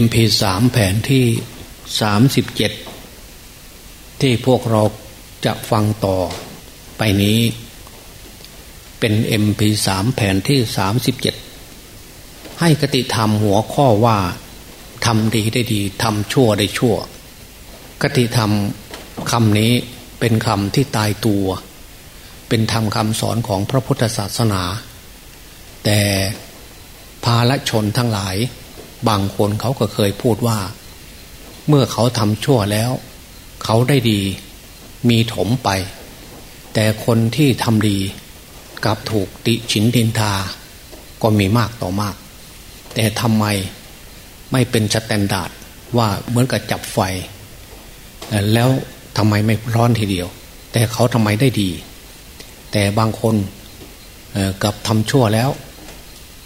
MP3 แผ่นที่สามสิบเจ็ดที่พวกเราจะฟังต่อไปนี้ เป็น MP3 แผ่นที่สามสิบเจ็ดให้กติธรรมหัวข้อว่าทำดีได้ดีทำชั่วได้ชั่ว กติธรรมคำนี้เป็นคำที่ตายตัว เป็นธรรมคำสอนของพระพุทธศาสนา แต่พาลชนทั้งหลาย บางคนเขาก็เคยพูดว่า เมื่อเขาทำชั่วแล้ว เขาได้ดีมีถมไป แต่คนที่ทำดีกลับถูกติฉินนินทา ก็มีมากต่อมาก แต่ทำไมไม่เป็น standard ว่าเหมือนกับจับไฟ แล้วทำไมไม่ร้อนทีเดียว แต่เขาทำไมได้ดี แต่บางคนกับทำชั่วแล้ว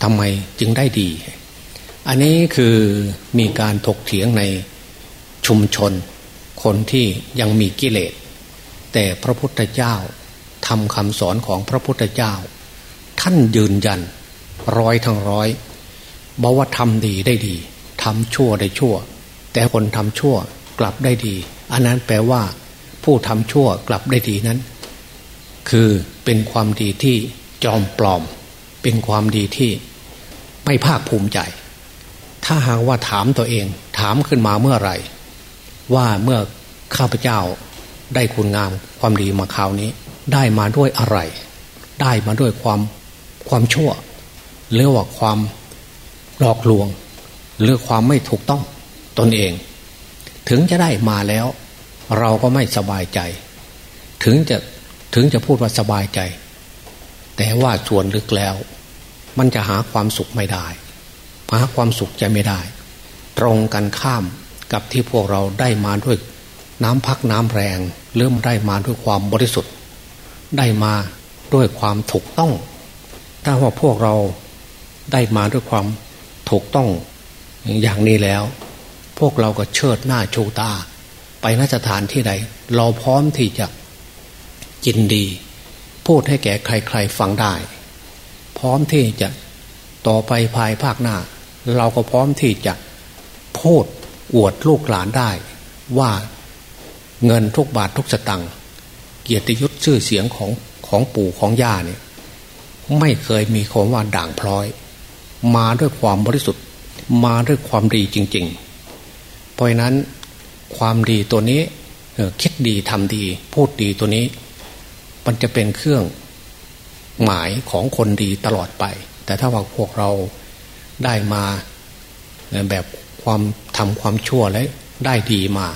ทำไมจึงได้ดี อันนี้คือมีการถกเถียงในชุมชน คนที่ยังมีกิเลส แต่พระพุทธเจ้าทำคำสอนของพระพุทธเจ้า ท่านยืนยัน ร้อยทั้งร้อยบอกว่าทำดีได้ดีทำชั่วได้ชั่ว แต่คนทำชั่วกลับได้ดี อันนั้นแปลว่า ผู้ทำชั่วกลับได้ดีนั้น คือเป็นความดีที่จอมปลอม เป็นความดีที่ไม่ภาคภูมิใจ ถ้าหากว่าถามตัวเอง ถามขึ้นมาเมื่อไหร่ ว่าเมื่อข้าพเจ้าได้คุณงามความดีมาคราวนี้ ได้มาด้วยอะไร ได้มาด้วยความความชั่วหรือว่าความหลอกลวง หรือความไม่ถูกต้องตนเอง ถึงจะได้มาแล้ว เราก็ไม่สบายใจ ถึงจะถึงจะพูดว่าสบายใจ แต่ว่าส่วนลึกแล้ว มันจะหาความสุขไม่ได้ หาความสุขจะไม่ได้ ตรงกันข้ามกับที่พวกเราได้มาด้วยน้ำพักน้ำแรง เริ่มได้มาด้วยความบริสุทธิ์ ได้มาด้วยความถูกต้อง ถ้าว่าพวกเราได้มาด้วยความถูกต้องอย่างนี้แล้ว พวกเราก็เชิดหน้าชูตา ไปนสถานที่ใด เราพร้อมที่จะกินดี พูดให้แก่ใครๆฟังได้ พร้อมที่จะต่อไปภายภาคหน้า เราก็พร้อมที่จะพูดอวดลูกหลานได้ ว่าเงินทุกบาททุกสตังค์เกียรติยศชื่อเสียงของของปู่ของย่าเนี่ยไม่เคยมีคำว่าด่างพร้อย มาด้วยความบริสุทธิ์มาด้วยความดีจริง ๆ เพราะนั้นความดีตัวนี้คิดดีทำดี พูดดีตัวนี้ มันจะเป็นเครื่องหมายของคนดีตลอดไป แต่ถ้าว่าพวกเรา ได้มาแบบความทำความชั่วและได้ดีมา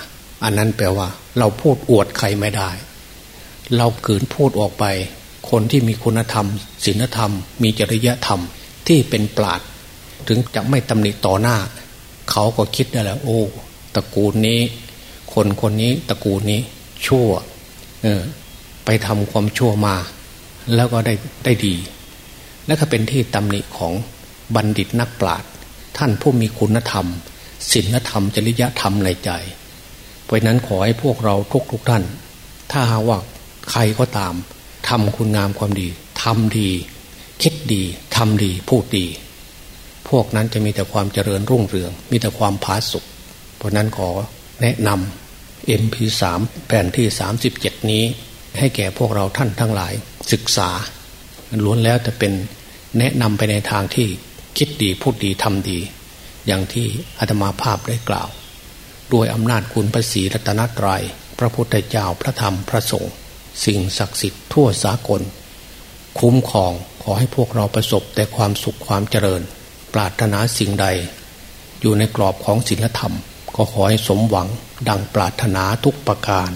อันนั้นแปลว่า เราพูดอวดใครไม่ได้ เราขืนพูดออกไป คนที่มีคุณธรรมศีลธรรม มีจริยธรรมที่เป็นปราดถึงจะไม่ตำหนิต่อหน้า เขาก็คิดได้แล้ว โอ้ตระกูลนี้ คนคนนี้ตระกูลนี้ ชั่ว เออ ไปทำความชั่วมา แล้วก็ได้ได้ดี และก็เป็นที่ตำหนิของ บัณฑิตนักปราชญ์ท่านผู้มีคุณธรรมศีลธรรมจริยธรรมในใจ เพราะนั้นขอให้พวกเราทุกทุกท่าน ถ้าหาว่าใครก็ตามทำคุณงามความดีทำดี คิดดีทำดีพูดดี พวกนั้นจะมีแต่ความเจริญรุ่งเรือง มีแต่ความผาสุกเพราะนั้นขอแนะนำ MP3 แผ่นที่ 37 นี้ ให้แก่พวกเราท่านทั้งหลายศึกษาล้วนแล้วจะเป็นแนะนำไปในทางที่ คิดดีพูดดีทำดี อย่างที่อาตมาภาพได้กล่าว ด้วยอำนาจคุณพระศรีรัตนตรยัย พระพุทธเจ้าพระธรรมพระสงฆ์สิ่งศักดิ์สิทธิ์ทั่วสากล คุ้มครองขอให้พวกเราประสบแต่ความสุขความเจริญ ปรารถนาสิ่งใด อยู่ในกรอบของศีลธรรม ก็ขอให้สมหวังดังปรารถนาทุกประการ